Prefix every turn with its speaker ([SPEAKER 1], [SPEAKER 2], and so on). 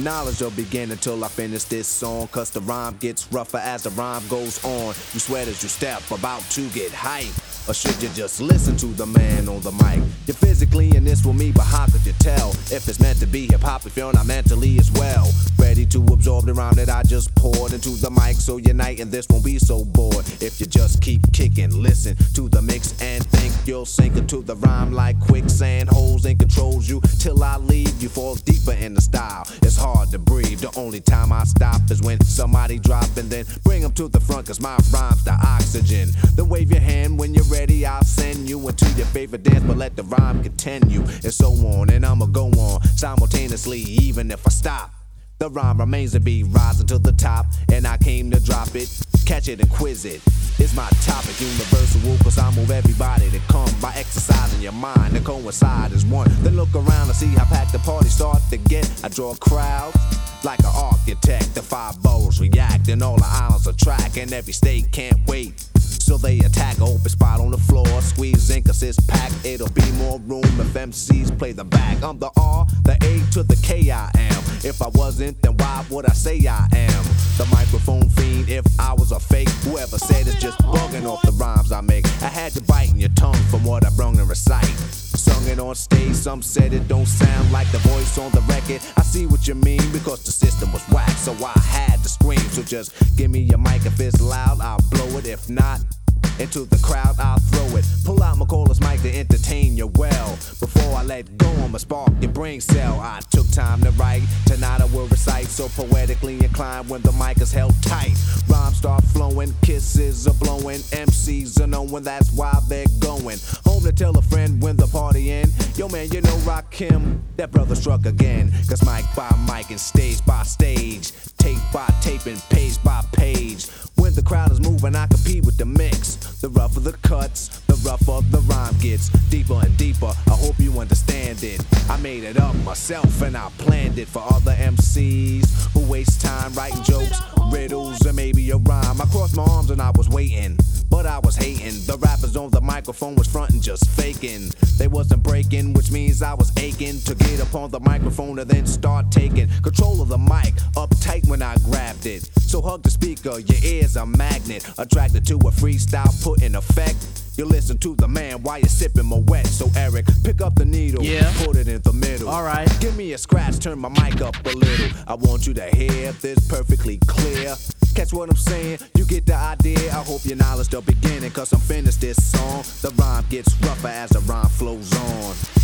[SPEAKER 1] knowledge will begin until I finish this song. Cause the rhyme gets rougher as the rhyme goes on. You sweat as you step, about to get hype. Or should you just listen to the man on the mic? You're physically in this with me, but how could you tell if it's meant to be hip hop if you're not mentally as well? Ready to absorb the rhyme that I just poured into the mic, so unite and this won't be so bored. If you just keep kicking, listen to the mix and think you'll sink into the rhyme like quicksand. Holes and controls you till I leave. You fall deeper in the style. It's hard to breathe. The only time I stop is when somebody drop and then bring them to the front, cause my rhyme's the oxygen. Then wave your hand when you're ready, I'll send you into your favorite dance, but let the rhyme continue, and so on. And I'ma go on simultaneously, even if I stop. The rhyme remains to be rising to the top, and I came to drop it, catch it and quiz it. It's my topic, universal, cause I move everybody to come by exercising your mind. To coincide as one. Then look around and see how packed the party start to get. I draw a crowd like an architect. The five boroughs react, and all the islands attract, and every state can't wait. So they attack, open spot on the floor, squeeze in cause it's packed. It'll be more room if MCs play the back. I'm the R, the A to the K I M. If I wasn't, then why would I say I am? The microphone fiend, if I was a fake, whoever said it's just bugging off the rhymes I make. I had to bite in your tongue from what I brung and recite. Sung it on stage, some said it don't sound like the voice on the record. I see what you mean because the system was whack, so I had to scream. So just give me your mic if it's loud, I'll blow it. If not, into the crowd, I'll throw it. Pull out callers mic to entertain you well. Before I let go, I'ma spark your brain cell. I took time to write, tonight I will recite so poetically inclined when the mic is held tight. Rhymes start flowing, kisses are blowing, MCs are knowing that's why they're going. Home to tell a friend when the party end. Yo man, you know Rakim, that brother struck again. Cause mic by mic and stage by stage, tape by tape and page by page. When the crowd is moving, I compete with the mix. The rougher the cuts, the rougher the rhyme gets. Deeper and deeper, I hope you understand it. I made it up myself and I planned it for other MCs who waste time writing jokes, riddles, and maybe a rhyme. I crossed my arms and I was waiting. But I was hating. The rappers on the microphone was fronting, just faking. They wasn't breaking, which means I was aching to get up on the microphone and then start taking control of the mic Hug the speaker, your ears a magnet, attracted to a freestyle put in effect. You listen to the man while you're sipping my wet. So Eric, pick up the needle,
[SPEAKER 2] Yeah.
[SPEAKER 1] put it in the middle.
[SPEAKER 2] All right.
[SPEAKER 1] Give me a scratch, turn my mic up a little. I want you to hear this perfectly clear. Catch what I'm saying? You get the idea. I hope your knowledge the beginning, cause I'm finished this song. The rhyme gets rougher as the rhyme flows on.